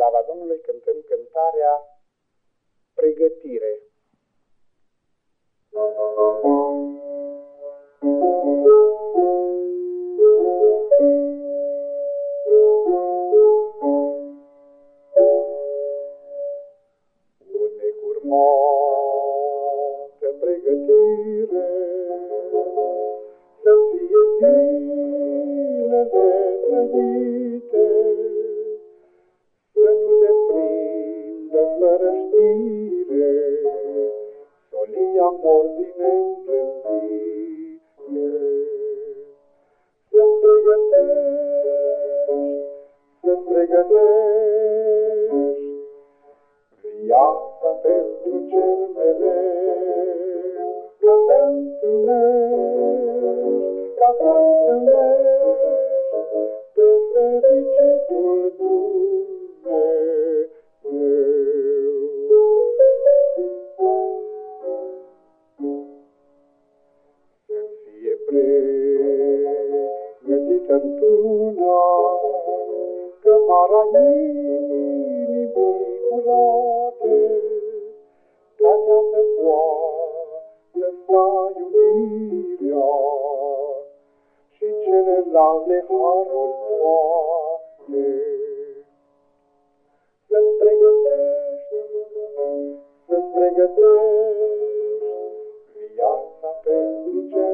slava Domnului cântăm cântarea Pregătire. Unecurmată pregătire Să fie zilele trăite fără știre, solia morții ne îmblândire. Să-ți pregătești, să-ți pregătești viața pentru cel mereu, ca să întâlnești, ca să întâlnești pe fericitul Dumnezeu. Într-una, cămara inimii curate, ca ea să poată sta iubirea și celelalte haruri toate. Să-ți pregătești, să-ți pregătești viața pentru cel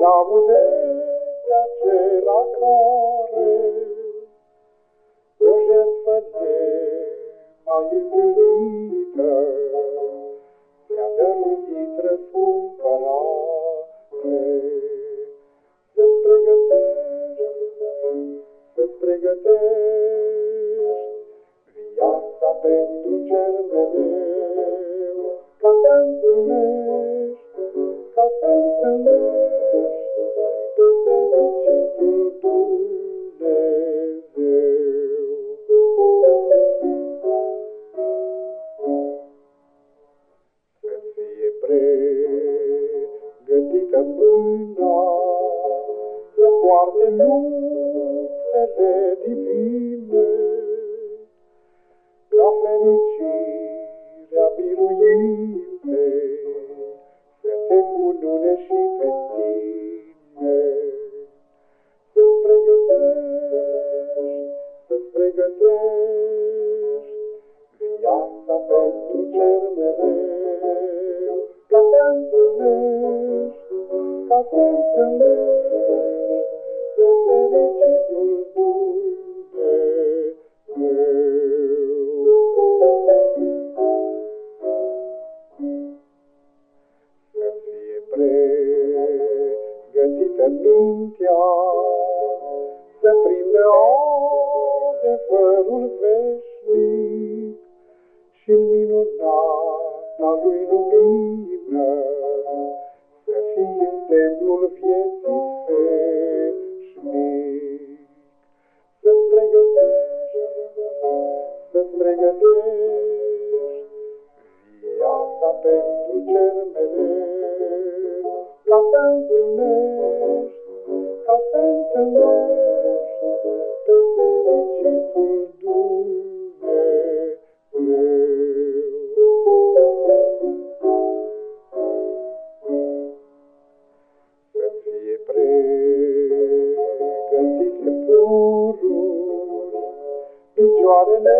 laude pe acela care o jertfă mai întâlnită, ți-a dăruit răscumpărare. Să-ți pregătești, să-ți pregătești viața pentru cel mereu, pregătită mâna să poarte luptele divine, pregătită mintea, să prindă adevărul veșnic și minunata lui lumină, să fii în templul vieții picioarele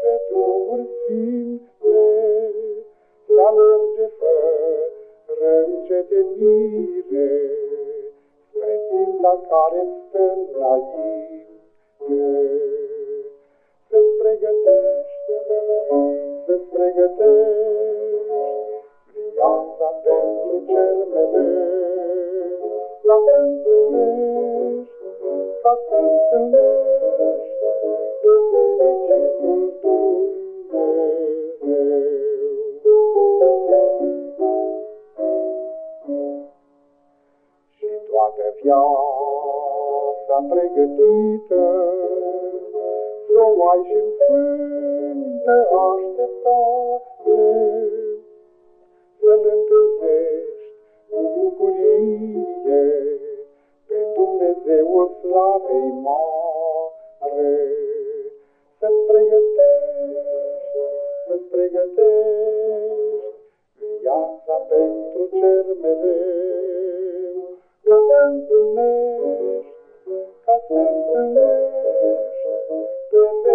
pe drumuri sfinte, să alerge fără încetinire, spre ținta care-ți stă înainte. Să-ți pregătești, să-ți pregătești viața pentru cel mereu, ca să întâlnești, ca să întâlnești toată viața pregătită, să o ai și sfântă așteptare, să-L întâlnești cu bucurie pe Dumnezeul slavei mare să-ți pregătești, să-ți pregătești viața pentru cer mereu, ca să întâlnești, ca să întâlnești pe fericire.